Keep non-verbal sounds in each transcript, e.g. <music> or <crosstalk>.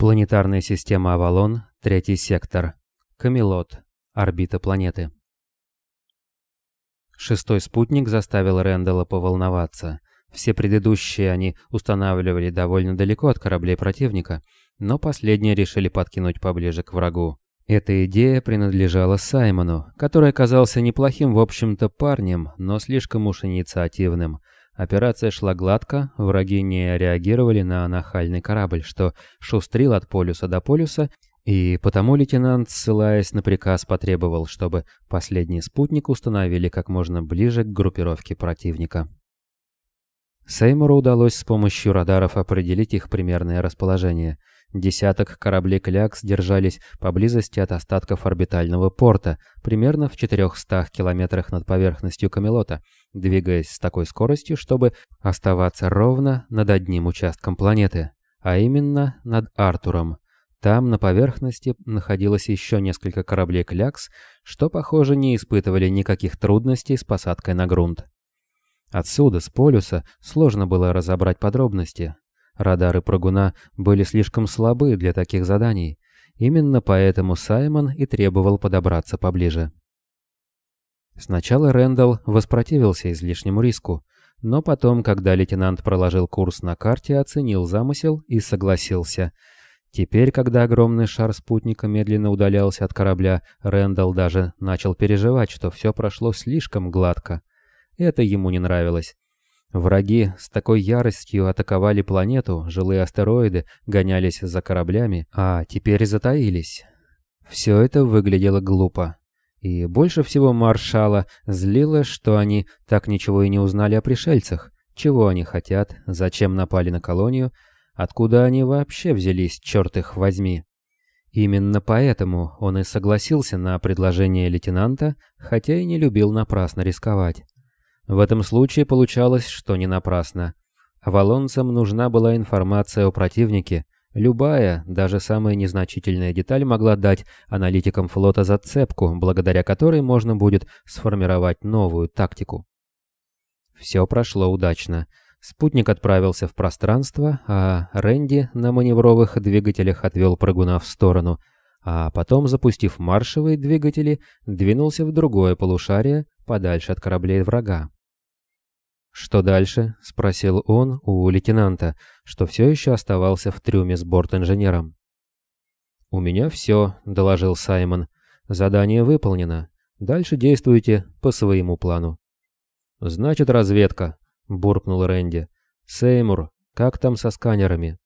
Планетарная система Авалон, третий сектор. Камелот. Орбита планеты. Шестой спутник заставил Рэндалла поволноваться. Все предыдущие они устанавливали довольно далеко от кораблей противника, но последние решили подкинуть поближе к врагу. Эта идея принадлежала Саймону, который оказался неплохим, в общем-то, парнем, но слишком уж инициативным – Операция шла гладко, враги не реагировали на нахальный корабль, что шустрил от полюса до полюса, и потому лейтенант, ссылаясь на приказ, потребовал, чтобы последний спутник установили как можно ближе к группировке противника. Сеймуру удалось с помощью радаров определить их примерное расположение – Десяток кораблей «Клякс» держались поблизости от остатков орбитального порта, примерно в 400 километрах над поверхностью Камелота, двигаясь с такой скоростью, чтобы оставаться ровно над одним участком планеты, а именно над Артуром. Там, на поверхности, находилось еще несколько кораблей «Клякс», что, похоже, не испытывали никаких трудностей с посадкой на грунт. Отсюда, с полюса, сложно было разобрать подробности, Радары прыгуна были слишком слабы для таких заданий. Именно поэтому Саймон и требовал подобраться поближе. Сначала Рэндалл воспротивился излишнему риску, но потом, когда лейтенант проложил курс на карте, оценил замысел и согласился. Теперь, когда огромный шар спутника медленно удалялся от корабля, Рэндалл даже начал переживать, что все прошло слишком гладко. Это ему не нравилось. Враги с такой яростью атаковали планету, жилые астероиды гонялись за кораблями, а теперь затаились. Все это выглядело глупо. И больше всего маршала злило, что они так ничего и не узнали о пришельцах, чего они хотят, зачем напали на колонию, откуда они вообще взялись, черт их возьми. Именно поэтому он и согласился на предложение лейтенанта, хотя и не любил напрасно рисковать. В этом случае получалось, что не напрасно. Авалонцам нужна была информация о противнике. Любая, даже самая незначительная деталь могла дать аналитикам флота зацепку, благодаря которой можно будет сформировать новую тактику. Все прошло удачно. Спутник отправился в пространство, а Рэнди на маневровых двигателях отвел прыгуна в сторону, а потом, запустив маршевые двигатели, двинулся в другое полушарие, подальше от кораблей врага. «Что дальше?» — спросил он у лейтенанта, что все еще оставался в трюме с борт-инженером. «У меня все», — доложил Саймон. «Задание выполнено. Дальше действуйте по своему плану». «Значит, разведка», — буркнул Рэнди. «Сеймур, как там со сканерами?»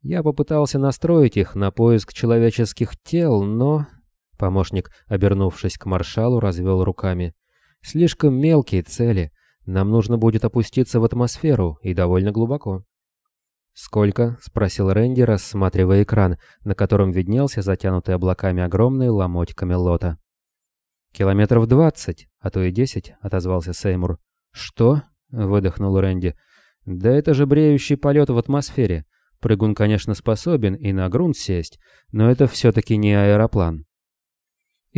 «Я попытался настроить их на поиск человеческих тел, но...» Помощник, обернувшись к маршалу, развел руками. «Слишком мелкие цели. Нам нужно будет опуститься в атмосферу, и довольно глубоко. «Сколько?» — спросил Рэнди, рассматривая экран, на котором виднелся затянутый облаками огромный ломоть Камелота. «Километров двадцать, а то и десять», — отозвался Сеймур. «Что?» — выдохнул Рэнди. «Да это же бреющий полет в атмосфере. Прыгун, конечно, способен и на грунт сесть, но это все-таки не аэроплан».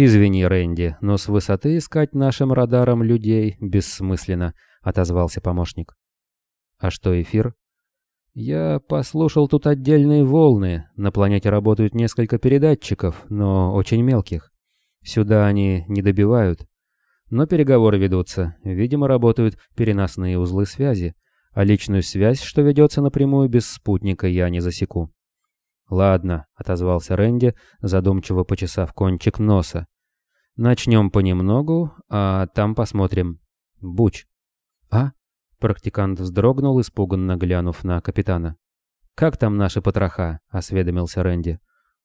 «Извини, Рэнди, но с высоты искать нашим радаром людей бессмысленно», — отозвался помощник. «А что эфир?» «Я послушал тут отдельные волны. На планете работают несколько передатчиков, но очень мелких. Сюда они не добивают. Но переговоры ведутся. Видимо, работают переносные узлы связи. А личную связь, что ведется напрямую без спутника, я не засеку. «Ладно», — отозвался Рэнди, задумчиво почесав кончик носа. «Начнем понемногу, а там посмотрим. Буч». «А?» — практикант вздрогнул, испуганно глянув на капитана. «Как там наши потроха?» — осведомился Рэнди.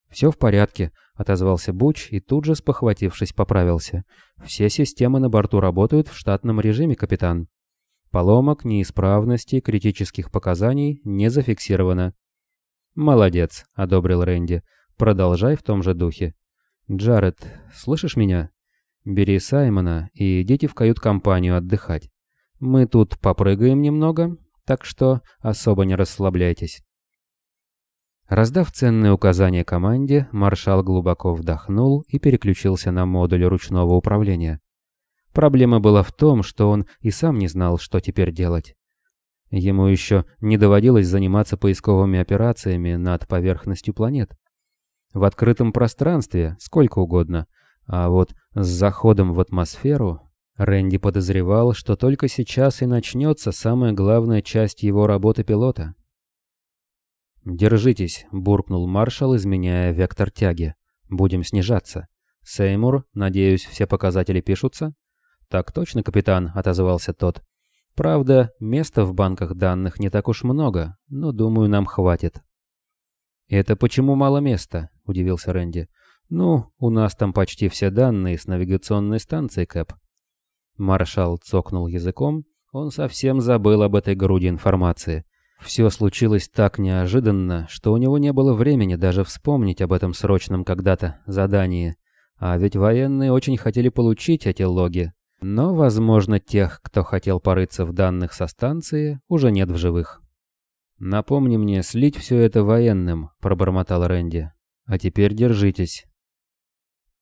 «Все в порядке», — отозвался Буч и тут же, спохватившись, поправился. «Все системы на борту работают в штатном режиме, капитан. Поломок, неисправностей, критических показаний не зафиксировано. «Молодец», — одобрил Рэнди. «Продолжай в том же духе». «Джаред, слышишь меня? Бери Саймона и идите в кают-компанию отдыхать. Мы тут попрыгаем немного, так что особо не расслабляйтесь». Раздав ценные указания команде, маршал глубоко вдохнул и переключился на модуль ручного управления. Проблема была в том, что он и сам не знал, что теперь делать. Ему еще не доводилось заниматься поисковыми операциями над поверхностью планет. В открытом пространстве сколько угодно, а вот с заходом в атмосферу Рэнди подозревал, что только сейчас и начнется самая главная часть его работы пилота. «Держитесь», — буркнул маршал, изменяя вектор тяги. «Будем снижаться. Сеймур, надеюсь, все показатели пишутся?» «Так точно, капитан», — отозвался тот. «Правда, места в банках данных не так уж много, но, думаю, нам хватит». «Это почему мало места?» — удивился Рэнди. «Ну, у нас там почти все данные с навигационной станции, Кэп». Маршал цокнул языком. Он совсем забыл об этой груди информации. Все случилось так неожиданно, что у него не было времени даже вспомнить об этом срочном когда-то задании. А ведь военные очень хотели получить эти логи. Но, возможно, тех, кто хотел порыться в данных со станции, уже нет в живых. «Напомни мне слить все это военным», — пробормотал Рэнди. «А теперь держитесь».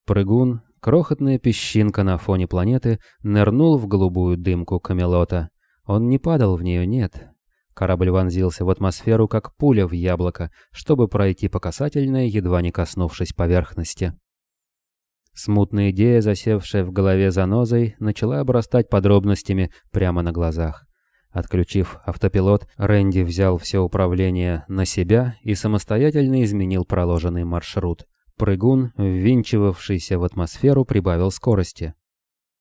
Прыгун, крохотная песчинка на фоне планеты, нырнул в голубую дымку Камелота. Он не падал в нее, нет. Корабль вонзился в атмосферу, как пуля в яблоко, чтобы пройти по касательной, едва не коснувшись поверхности. Смутная идея, засевшая в голове занозой, начала обрастать подробностями прямо на глазах. Отключив автопилот, Рэнди взял все управление на себя и самостоятельно изменил проложенный маршрут. Прыгун, ввинчивавшийся в атмосферу, прибавил скорости.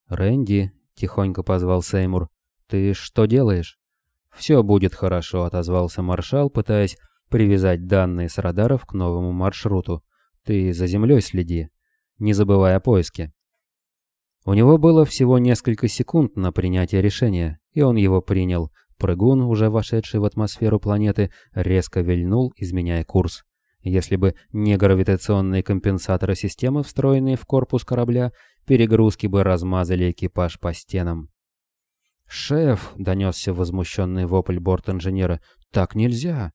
«Рэнди», — тихонько позвал Сеймур, — «ты что делаешь?» «Все будет хорошо», — отозвался маршал, пытаясь привязать данные с радаров к новому маршруту. «Ты за землей следи, не забывай о поиске». У него было всего несколько секунд на принятие решения, и он его принял. Прыгун, уже вошедший в атмосферу планеты, резко вильнул, изменяя курс. Если бы не гравитационные компенсаторы системы, встроенные в корпус корабля, перегрузки бы размазали экипаж по стенам. «Шеф!» — донесся возмущенный вопль борт-инженера. «Так нельзя!»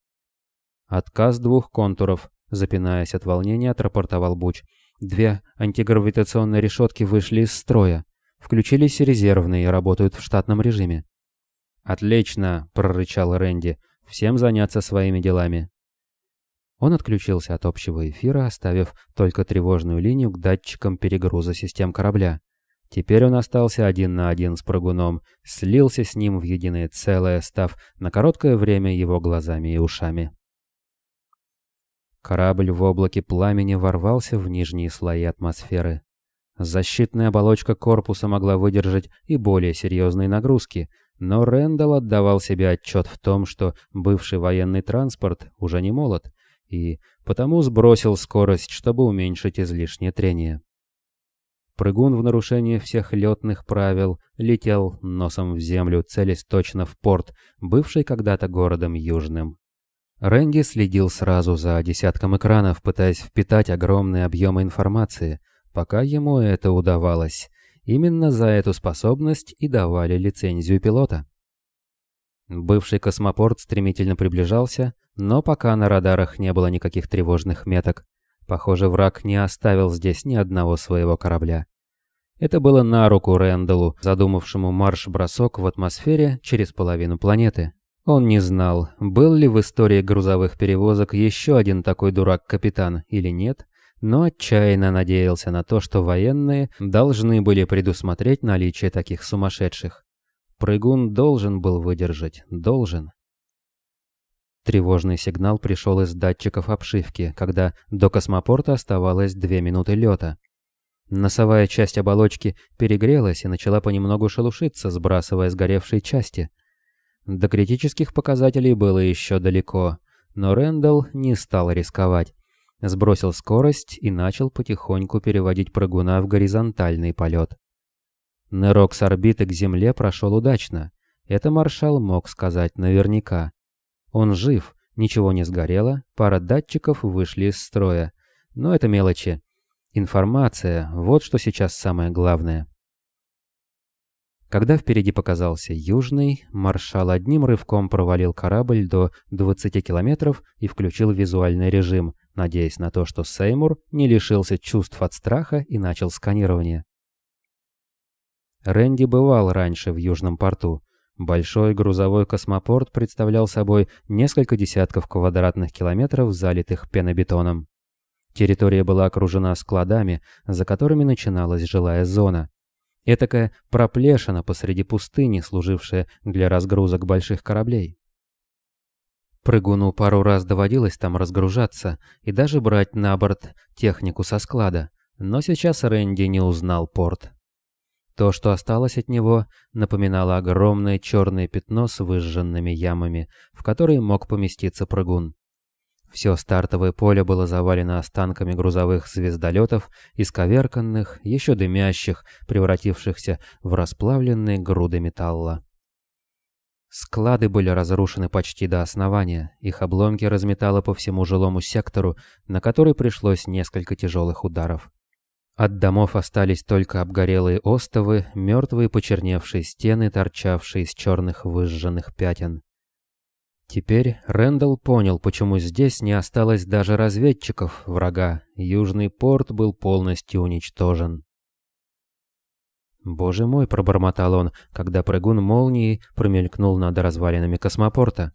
Отказ двух контуров, запинаясь от волнения, отрапортовал Буч. Две антигравитационные решетки вышли из строя. Включились резервные и работают в штатном режиме. «Отлично!» — прорычал Рэнди. «Всем заняться своими делами». Он отключился от общего эфира, оставив только тревожную линию к датчикам перегруза систем корабля. Теперь он остался один на один с прыгуном, слился с ним в единое целое, став на короткое время его глазами и ушами. Корабль в облаке пламени ворвался в нижние слои атмосферы. Защитная оболочка корпуса могла выдержать и более серьезные нагрузки, но Рэндалл отдавал себе отчет в том, что бывший военный транспорт уже не молод, и потому сбросил скорость, чтобы уменьшить излишнее трение. Прыгун в нарушении всех летных правил летел носом в землю, целясь точно в порт, бывший когда-то городом Южным. Рэнди следил сразу за десятком экранов, пытаясь впитать огромные объемы информации, пока ему это удавалось. Именно за эту способность и давали лицензию пилота. Бывший космопорт стремительно приближался, но пока на радарах не было никаких тревожных меток. Похоже, враг не оставил здесь ни одного своего корабля. Это было на руку Рэндаллу, задумавшему марш-бросок в атмосфере через половину планеты. Он не знал, был ли в истории грузовых перевозок еще один такой дурак-капитан или нет, но отчаянно надеялся на то, что военные должны были предусмотреть наличие таких сумасшедших. Прыгун должен был выдержать, должен. Тревожный сигнал пришел из датчиков обшивки, когда до космопорта оставалось две минуты лета. Носовая часть оболочки перегрелась и начала понемногу шелушиться, сбрасывая сгоревшие части. До критических показателей было еще далеко, но Рэндалл не стал рисковать. Сбросил скорость и начал потихоньку переводить прыгуна в горизонтальный полет. Нырок с орбиты к Земле прошел удачно. Это маршал мог сказать наверняка. Он жив, ничего не сгорело, пара датчиков вышли из строя. Но это мелочи. Информация — вот что сейчас самое главное. Когда впереди показался Южный, маршал одним рывком провалил корабль до 20 километров и включил визуальный режим, надеясь на то, что Сеймур не лишился чувств от страха и начал сканирование. Рэнди бывал раньше в Южном порту. Большой грузовой космопорт представлял собой несколько десятков квадратных километров, залитых пенобетоном. Территория была окружена складами, за которыми начиналась жилая зона. Этакая проплешина посреди пустыни, служившая для разгрузок больших кораблей. Прыгуну пару раз доводилось там разгружаться и даже брать на борт технику со склада, но сейчас Рэнди не узнал порт. То, что осталось от него, напоминало огромное черное пятно с выжженными ямами, в которые мог поместиться прыгун. Все стартовое поле было завалено останками грузовых звездолетов, исковерканных, еще дымящих, превратившихся в расплавленные груды металла. Склады были разрушены почти до основания, их обломки разметало по всему жилому сектору, на который пришлось несколько тяжелых ударов. От домов остались только обгорелые остовы, мертвые почерневшие стены, торчавшие из черных выжженных пятен. Теперь Рэндалл понял, почему здесь не осталось даже разведчиков врага. Южный порт был полностью уничтожен. «Боже мой!» — пробормотал он, когда прыгун молнии промелькнул над развалинами космопорта.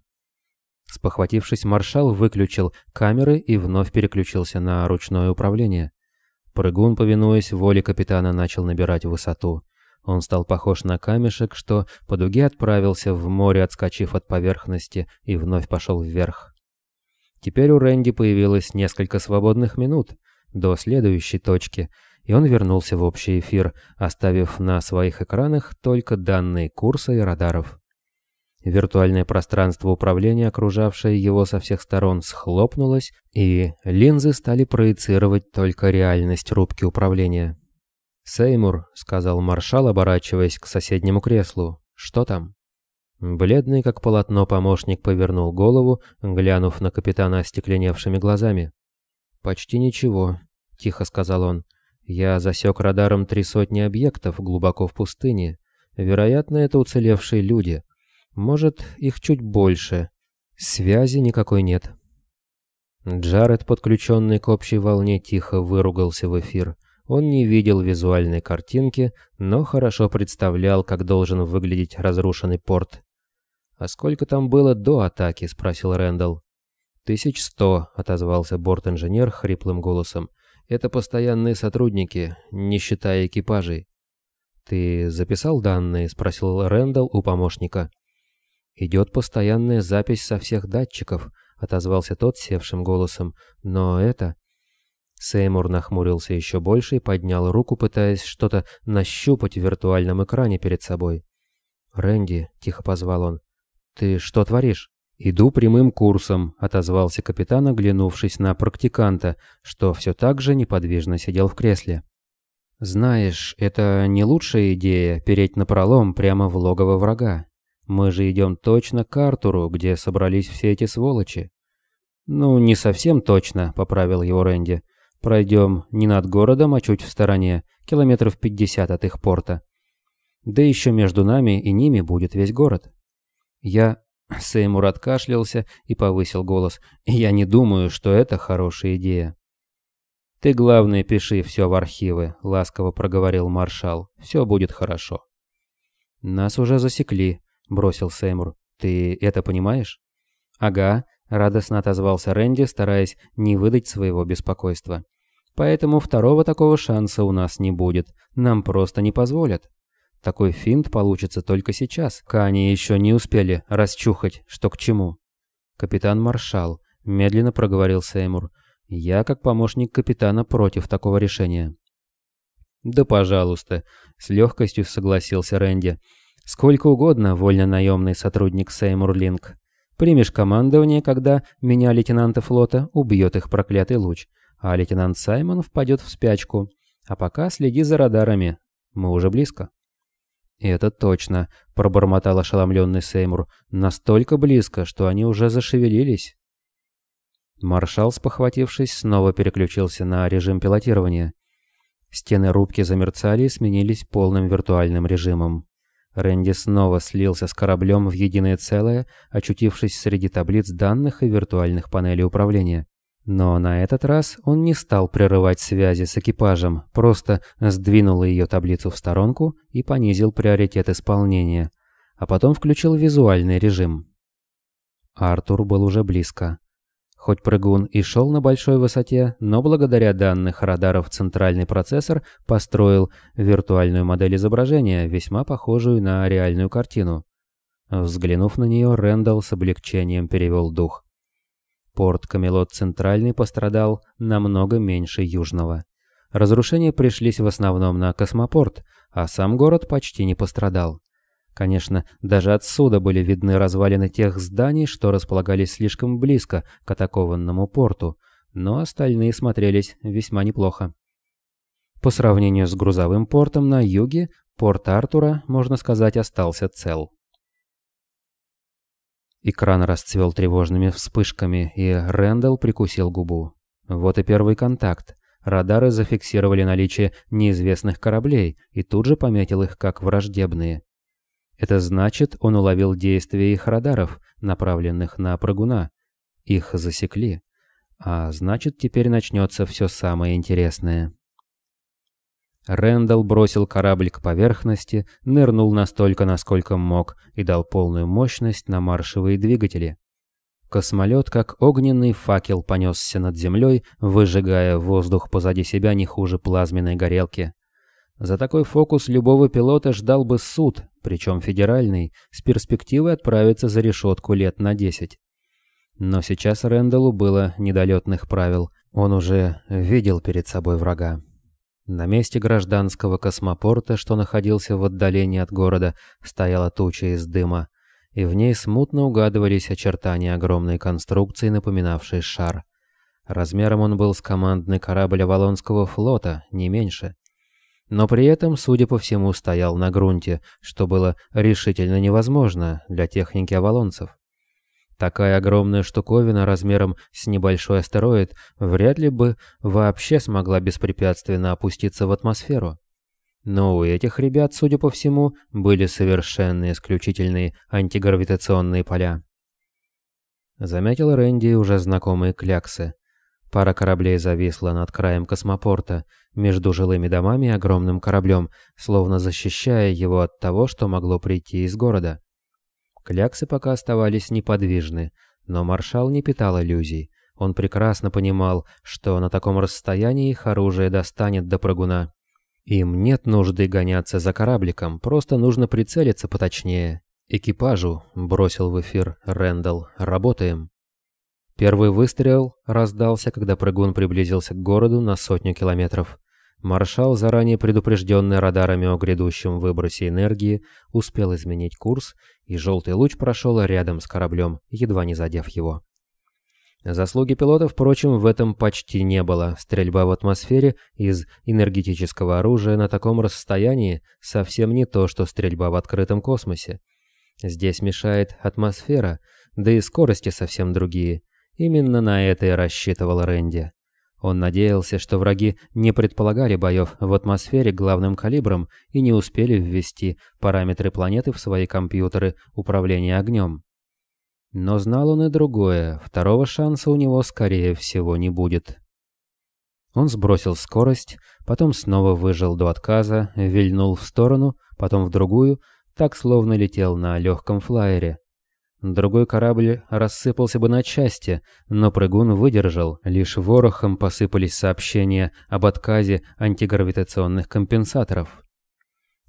Спохватившись, маршал выключил камеры и вновь переключился на ручное управление. Прыгун, повинуясь воле капитана, начал набирать высоту. Он стал похож на камешек, что по дуге отправился в море, отскочив от поверхности, и вновь пошел вверх. Теперь у Рэнди появилось несколько свободных минут до следующей точки, и он вернулся в общий эфир, оставив на своих экранах только данные курса и радаров. Виртуальное пространство управления, окружавшее его со всех сторон, схлопнулось, и линзы стали проецировать только реальность рубки управления. «Сеймур», — сказал маршал, оборачиваясь к соседнему креслу. «Что там?» Бледный, как полотно, помощник повернул голову, глянув на капитана остекленевшими глазами. «Почти ничего», — тихо сказал он. «Я засек радаром три сотни объектов глубоко в пустыне. Вероятно, это уцелевшие люди. Может, их чуть больше. Связи никакой нет». Джаред, подключенный к общей волне, тихо выругался в эфир. Он не видел визуальной картинки, но хорошо представлял, как должен выглядеть разрушенный порт. «А сколько там было до атаки?» — спросил Рэндалл. «Тысяч сто», — отозвался борт-инженер хриплым голосом. «Это постоянные сотрудники, не считая экипажей». «Ты записал данные?» — спросил Рэндалл у помощника. «Идет постоянная запись со всех датчиков», — отозвался тот севшим голосом. «Но это...» Сеймур нахмурился еще больше и поднял руку, пытаясь что-то нащупать в виртуальном экране перед собой. «Рэнди», — тихо позвал он, — «ты что творишь?» «Иду прямым курсом», — отозвался капитан, оглянувшись на практиканта, что все так же неподвижно сидел в кресле. «Знаешь, это не лучшая идея — переть напролом прямо в логово врага. Мы же идем точно к Артуру, где собрались все эти сволочи». «Ну, не совсем точно», — поправил его Рэнди. Пройдем не над городом, а чуть в стороне, километров 50 от их порта. Да еще между нами и ними будет весь город. Я... <clears throat> Сеймур откашлялся и повысил голос. «Я не думаю, что это хорошая идея». «Ты, главное, пиши все в архивы», — ласково проговорил маршал. «Все будет хорошо». «Нас уже засекли», — бросил Сеймур. «Ты это понимаешь?» «Ага», — радостно отозвался Рэнди, стараясь не выдать своего беспокойства. Поэтому второго такого шанса у нас не будет. Нам просто не позволят. Такой финт получится только сейчас. Кани еще не успели расчухать, что к чему. Капитан Маршал, медленно проговорил Сеймур. Я, как помощник капитана, против такого решения. Да пожалуйста, с легкостью согласился Рэнди. Сколько угодно, вольно-наемный сотрудник Сеймур Линк. Примешь командование, когда меня, лейтенанта флота, убьет их проклятый луч а лейтенант Саймон впадет в спячку. А пока следи за радарами. Мы уже близко. «Это точно», — пробормотал ошеломленный Сеймур. «Настолько близко, что они уже зашевелились». Маршал, спохватившись, снова переключился на режим пилотирования. Стены рубки замерцали и сменились полным виртуальным режимом. Рэнди снова слился с кораблем в единое целое, очутившись среди таблиц данных и виртуальных панелей управления. Но на этот раз он не стал прерывать связи с экипажем, просто сдвинул ее таблицу в сторонку и понизил приоритет исполнения. а потом включил визуальный режим. Артур был уже близко. Хоть прыгун и шел на большой высоте, но благодаря данных радаров центральный процессор построил виртуальную модель изображения, весьма похожую на реальную картину. Взглянув на нее, Рэндалл с облегчением перевел дух. Порт Камелот Центральный пострадал намного меньше Южного. Разрушения пришлись в основном на космопорт, а сам город почти не пострадал. Конечно, даже отсюда были видны развалины тех зданий, что располагались слишком близко к атакованному порту, но остальные смотрелись весьма неплохо. По сравнению с грузовым портом на юге, порт Артура, можно сказать, остался цел. Экран расцвел тревожными вспышками, и Рэндалл прикусил губу. Вот и первый контакт. Радары зафиксировали наличие неизвестных кораблей и тут же пометил их как враждебные. Это значит, он уловил действия их радаров, направленных на прыгуна. Их засекли. А значит, теперь начнется все самое интересное. Рэндалл бросил корабль к поверхности, нырнул настолько, насколько мог, и дал полную мощность на маршевые двигатели. Космолет, как огненный факел, понесся над землей, выжигая воздух позади себя не хуже плазменной горелки. За такой фокус любого пилота ждал бы суд, причем федеральный, с перспективой отправиться за решетку лет на десять. Но сейчас Рэндаллу было недолетных правил, он уже видел перед собой врага. На месте гражданского космопорта, что находился в отдалении от города, стояла туча из дыма, и в ней смутно угадывались очертания огромной конструкции, напоминавшей шар. Размером он был с командный корабль Авалонского флота, не меньше. Но при этом, судя по всему, стоял на грунте, что было решительно невозможно для техники авалонцев. Такая огромная штуковина размером с небольшой астероид вряд ли бы вообще смогла беспрепятственно опуститься в атмосферу. Но у этих ребят, судя по всему, были совершенно исключительные антигравитационные поля. Заметил Рэнди уже знакомые кляксы. Пара кораблей зависла над краем космопорта, между жилыми домами и огромным кораблем, словно защищая его от того, что могло прийти из города. Кляксы пока оставались неподвижны, но маршал не питал иллюзий. Он прекрасно понимал, что на таком расстоянии их оружие достанет до прыгуна. Им нет нужды гоняться за корабликом, просто нужно прицелиться поточнее. «Экипажу», — бросил в эфир Рэндалл, — «работаем». Первый выстрел раздался, когда прыгун приблизился к городу на сотню километров. Маршал, заранее предупрежденный радарами о грядущем выбросе энергии, успел изменить курс, и желтый луч прошел рядом с кораблем, едва не задев его. Заслуги пилота, впрочем, в этом почти не было. Стрельба в атмосфере из энергетического оружия на таком расстоянии совсем не то, что стрельба в открытом космосе. Здесь мешает атмосфера, да и скорости совсем другие. Именно на это и рассчитывал Рэнди. Он надеялся, что враги не предполагали боев в атмосфере главным калибром и не успели ввести параметры планеты в свои компьютеры управления огнем. Но знал он и другое, второго шанса у него, скорее всего, не будет. Он сбросил скорость, потом снова выжил до отказа, вильнул в сторону, потом в другую, так словно летел на легком флайере. Другой корабль рассыпался бы на части, но прыгун выдержал, лишь ворохом посыпались сообщения об отказе антигравитационных компенсаторов.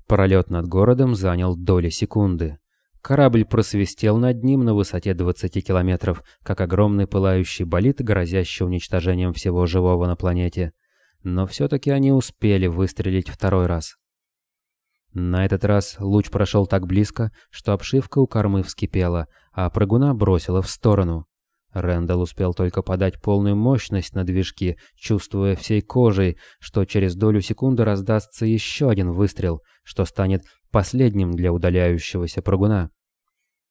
Пролет над городом занял доли секунды. Корабль просвистел над ним на высоте 20 километров, как огромный пылающий болид, грозящий уничтожением всего живого на планете. Но все-таки они успели выстрелить второй раз. На этот раз луч прошел так близко, что обшивка у кормы вскипела, а прыгуна бросила в сторону. Рэндалл успел только подать полную мощность на движки, чувствуя всей кожей, что через долю секунды раздастся еще один выстрел, что станет последним для удаляющегося прыгуна.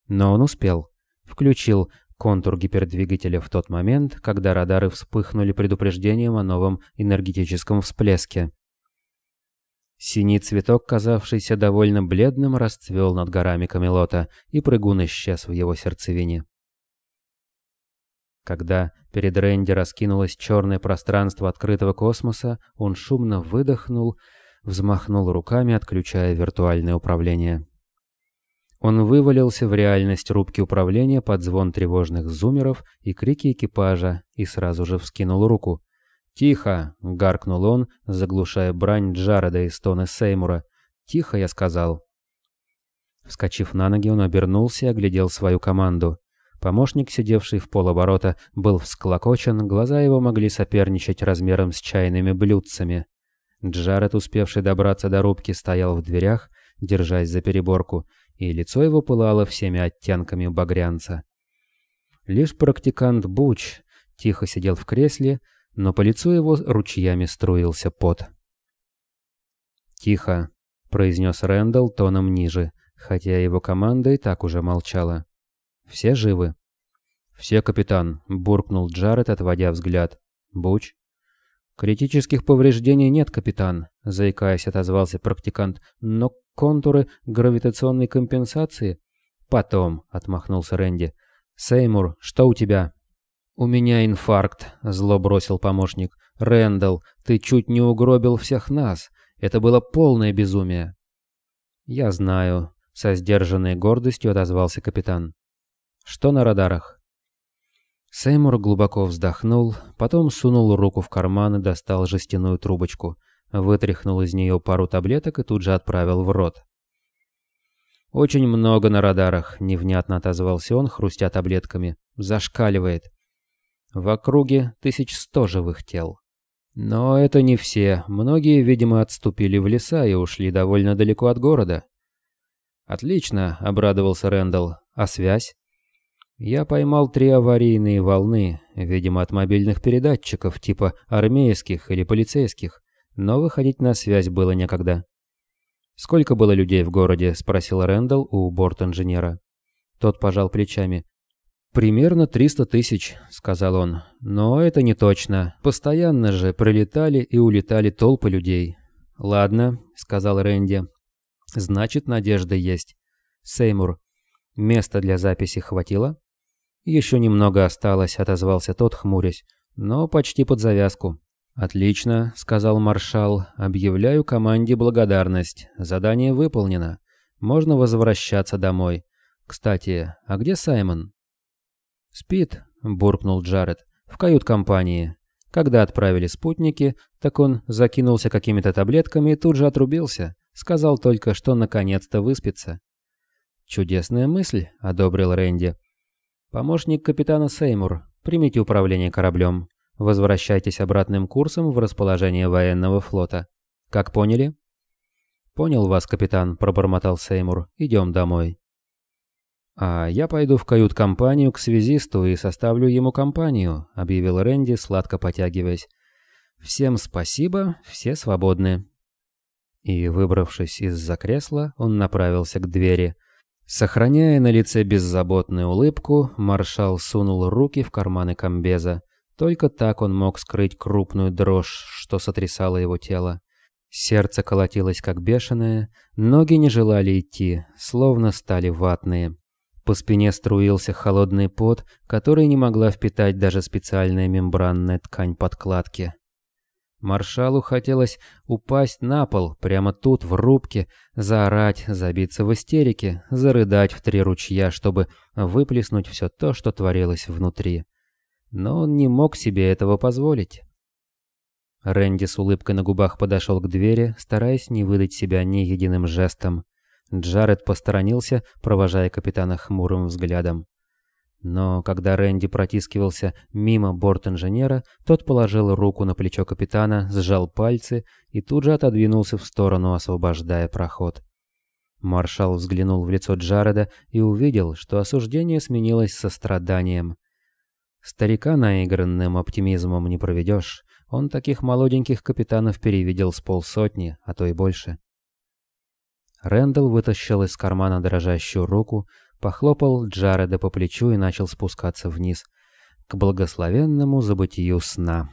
Но он успел. Включил контур гипердвигателя в тот момент, когда радары вспыхнули предупреждением о новом энергетическом всплеске. Синий цветок, казавшийся довольно бледным, расцвел над горами Камелота, и прыгун исчез в его сердцевине. Когда перед Рэнди раскинулось черное пространство открытого космоса, он шумно выдохнул, взмахнул руками, отключая виртуальное управление. Он вывалился в реальность рубки управления под звон тревожных зумеров и крики экипажа и сразу же вскинул руку. «Тихо!» — гаркнул он, заглушая брань Джареда и стоны Сеймура. «Тихо!» — я сказал. Вскочив на ноги, он обернулся и оглядел свою команду. Помощник, сидевший в полоборота, был всклокочен, глаза его могли соперничать размером с чайными блюдцами. Джаред, успевший добраться до рубки, стоял в дверях, держась за переборку, и лицо его пылало всеми оттенками багрянца. Лишь практикант Буч тихо сидел в кресле, но по лицу его ручьями струился пот. «Тихо», — произнес Рэндалл тоном ниже, хотя его команда и так уже молчала. «Все живы?» «Все, капитан», — буркнул Джаред, отводя взгляд. «Буч?» «Критических повреждений нет, капитан», — заикаясь, отозвался практикант. «Но контуры гравитационной компенсации?» «Потом», — отмахнулся Рэнди. «Сеймур, что у тебя?» «У меня инфаркт», — зло бросил помощник. «Рэндалл, ты чуть не угробил всех нас. Это было полное безумие». «Я знаю», — со сдержанной гордостью отозвался капитан. «Что на радарах?» Сеймур глубоко вздохнул, потом сунул руку в карман и достал жестяную трубочку, вытряхнул из нее пару таблеток и тут же отправил в рот. «Очень много на радарах», — невнятно отозвался он, хрустя таблетками. «Зашкаливает. В округе тысяч сто живых тел. Но это не все. Многие, видимо, отступили в леса и ушли довольно далеко от города». «Отлично», — обрадовался Рэндалл. «А связь?» Я поймал три аварийные волны, видимо, от мобильных передатчиков, типа армейских или полицейских, но выходить на связь было некогда. «Сколько было людей в городе?» — спросил Рэндалл у борт-инженера. Тот пожал плечами. «Примерно 300 тысяч», — сказал он. «Но это не точно. Постоянно же прилетали и улетали толпы людей». «Ладно», — сказал Рэнди. «Значит, надежда есть. Сеймур, места для записи хватило?» «Еще немного осталось», — отозвался тот, хмурясь. «Но почти под завязку». «Отлично», — сказал маршал. «Объявляю команде благодарность. Задание выполнено. Можно возвращаться домой. Кстати, а где Саймон?» «Спит», — буркнул Джаред. «В кают-компании. Когда отправили спутники, так он закинулся какими-то таблетками и тут же отрубился. Сказал только, что наконец-то выспится». «Чудесная мысль», — одобрил Рэнди. «Помощник капитана Сеймур, примите управление кораблем. Возвращайтесь обратным курсом в расположение военного флота. Как поняли?» «Понял вас, капитан», — пробормотал Сеймур. «Идем домой». «А я пойду в кают-компанию к связисту и составлю ему компанию», — объявил Рэнди, сладко потягиваясь. «Всем спасибо, все свободны». И, выбравшись из-за кресла, он направился к двери — Сохраняя на лице беззаботную улыбку, маршал сунул руки в карманы комбеза. Только так он мог скрыть крупную дрожь, что сотрясало его тело. Сердце колотилось как бешеное, ноги не желали идти, словно стали ватные. По спине струился холодный пот, который не могла впитать даже специальная мембранная ткань подкладки. Маршалу хотелось упасть на пол, прямо тут, в рубке, заорать, забиться в истерике, зарыдать в три ручья, чтобы выплеснуть все то, что творилось внутри. Но он не мог себе этого позволить. Рэнди с улыбкой на губах подошел к двери, стараясь не выдать себя ни единым жестом. Джаред посторонился, провожая капитана хмурым взглядом. Но когда Рэнди протискивался мимо борт-инженера, тот положил руку на плечо капитана, сжал пальцы и тут же отодвинулся в сторону, освобождая проход. Маршал взглянул в лицо Джареда и увидел, что осуждение сменилось состраданием. Старика наигранным оптимизмом не проведешь. Он таких молоденьких капитанов перевидел с полсотни, а то и больше. Рэндалл вытащил из кармана дрожащую руку, похлопал Джареда по плечу и начал спускаться вниз, к благословенному забытию сна.